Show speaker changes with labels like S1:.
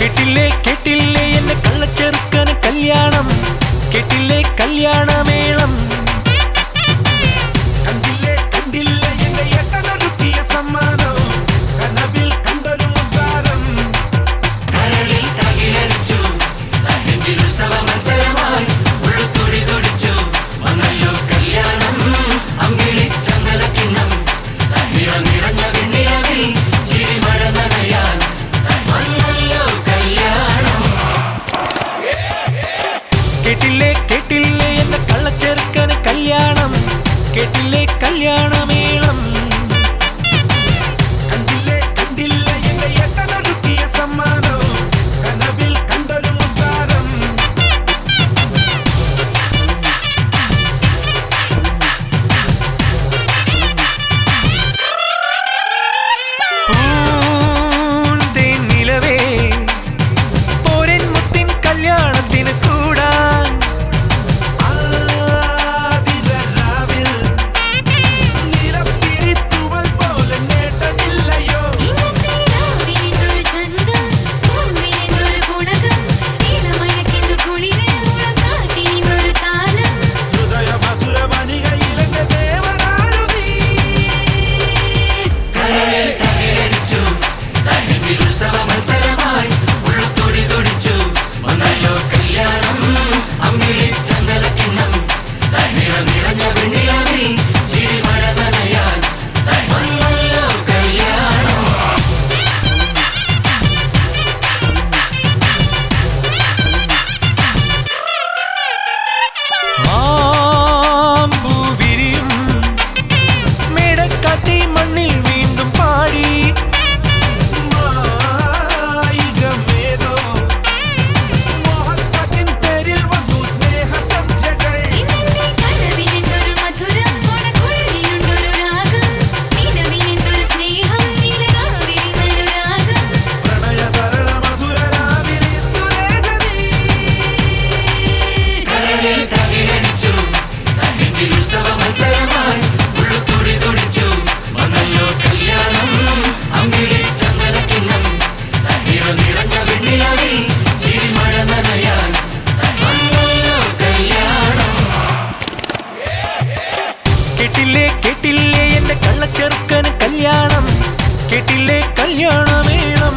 S1: കേട്ടില്ലേ കേട്ടില്ലേ? എന്നെ കള്ളച്ചെറുക്കന് കല്യാണം. കേട്ടില്ലേ കല്യാണമേ? കേട്ടില്ലേ കല്യാണമേളം? കല്യാണ വേണം